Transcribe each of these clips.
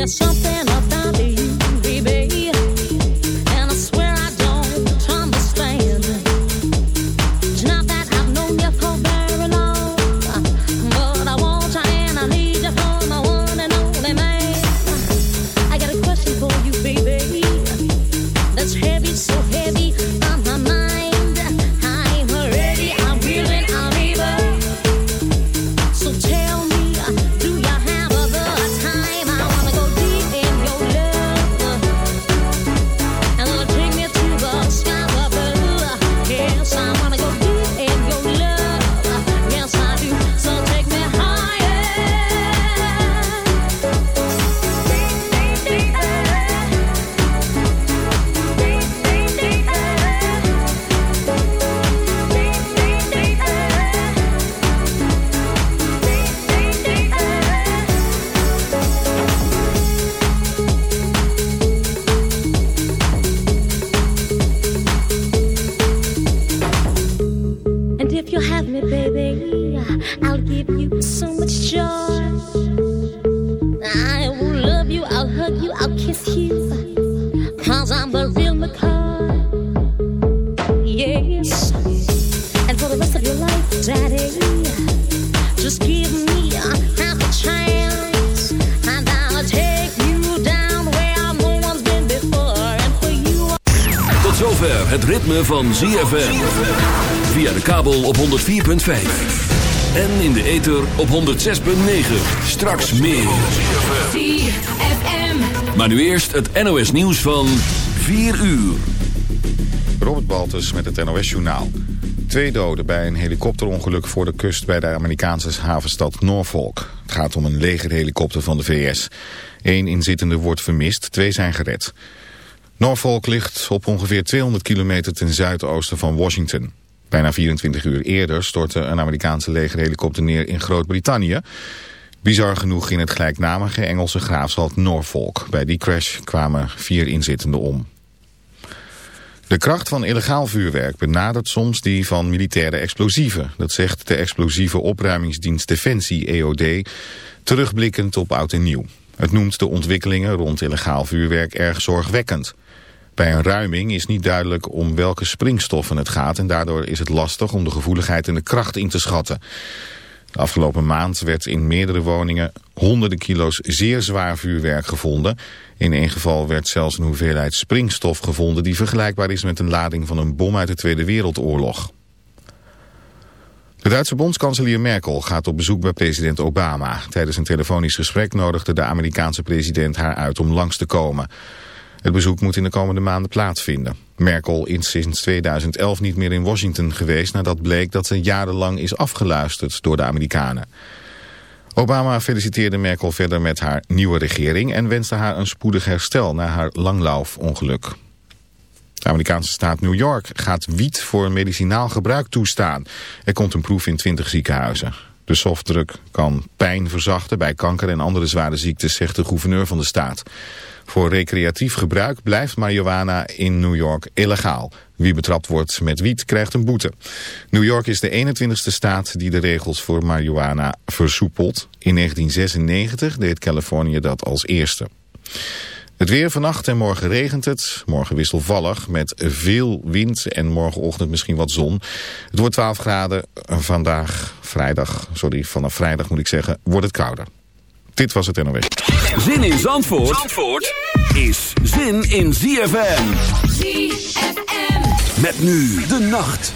the champagne. En in de ether op 106.9. Straks meer. Maar nu eerst het NOS nieuws van 4 uur. Robert Baltus met het NOS Journaal. Twee doden bij een helikopterongeluk voor de kust bij de Amerikaanse havenstad Norfolk. Het gaat om een legerhelikopter van de VS. Eén inzittende wordt vermist, twee zijn gered. Norfolk ligt op ongeveer 200 kilometer ten zuidoosten van Washington. Bijna 24 uur eerder stortte een Amerikaanse legerhelikopter neer in Groot-Brittannië. Bizar genoeg in het gelijknamige Engelse graafschap Norfolk. Bij die crash kwamen vier inzittenden om. De kracht van illegaal vuurwerk benadert soms die van militaire explosieven. Dat zegt de explosieve opruimingsdienst Defensie, EOD, terugblikkend op oud en nieuw. Het noemt de ontwikkelingen rond illegaal vuurwerk erg zorgwekkend. Bij een ruiming is niet duidelijk om welke springstoffen het gaat... en daardoor is het lastig om de gevoeligheid en de kracht in te schatten. De afgelopen maand werd in meerdere woningen honderden kilo's zeer zwaar vuurwerk gevonden. In één geval werd zelfs een hoeveelheid springstof gevonden... die vergelijkbaar is met een lading van een bom uit de Tweede Wereldoorlog. De Duitse bondskanselier Merkel gaat op bezoek bij president Obama. Tijdens een telefonisch gesprek nodigde de Amerikaanse president haar uit om langs te komen... Het bezoek moet in de komende maanden plaatsvinden. Merkel is sinds 2011 niet meer in Washington geweest... nadat bleek dat ze jarenlang is afgeluisterd door de Amerikanen. Obama feliciteerde Merkel verder met haar nieuwe regering... en wenste haar een spoedig herstel na haar langlaufongeluk. De Amerikaanse staat New York gaat wiet voor medicinaal gebruik toestaan. Er komt een proef in 20 ziekenhuizen. De softdruk kan pijn verzachten bij kanker en andere zware ziektes, zegt de gouverneur van de staat. Voor recreatief gebruik blijft marihuana in New York illegaal. Wie betrapt wordt met wiet krijgt een boete. New York is de 21ste staat die de regels voor marihuana versoepelt. In 1996 deed Californië dat als eerste. Het weer vannacht en morgen regent het. Morgen wisselvallig met veel wind en morgenochtend misschien wat zon. Het wordt 12 graden. Vandaag, vrijdag, sorry, vanaf vrijdag moet ik zeggen, wordt het kouder. Dit was het NOS. Zin in Zandvoort, Zandvoort is zin in ZFM. ZFM. Met nu de nacht.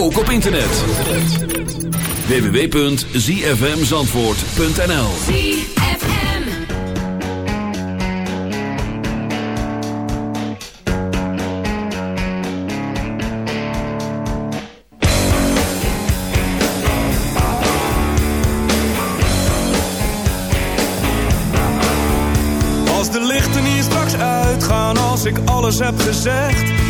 Ook op internet. www.zfmzandvoort.nl Als de lichten hier straks uitgaan, als ik alles heb gezegd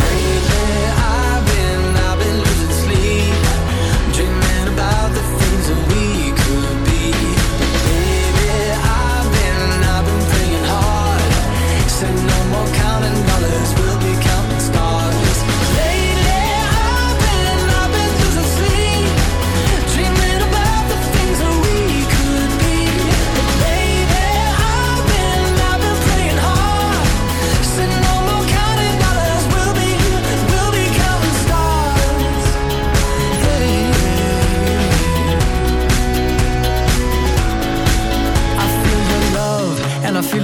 Baby, I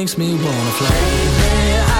makes me wanna fly. Baby,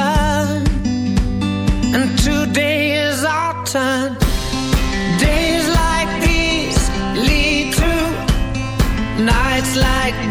Turn. Days like these lead to nights like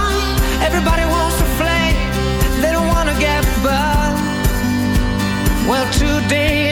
Well, today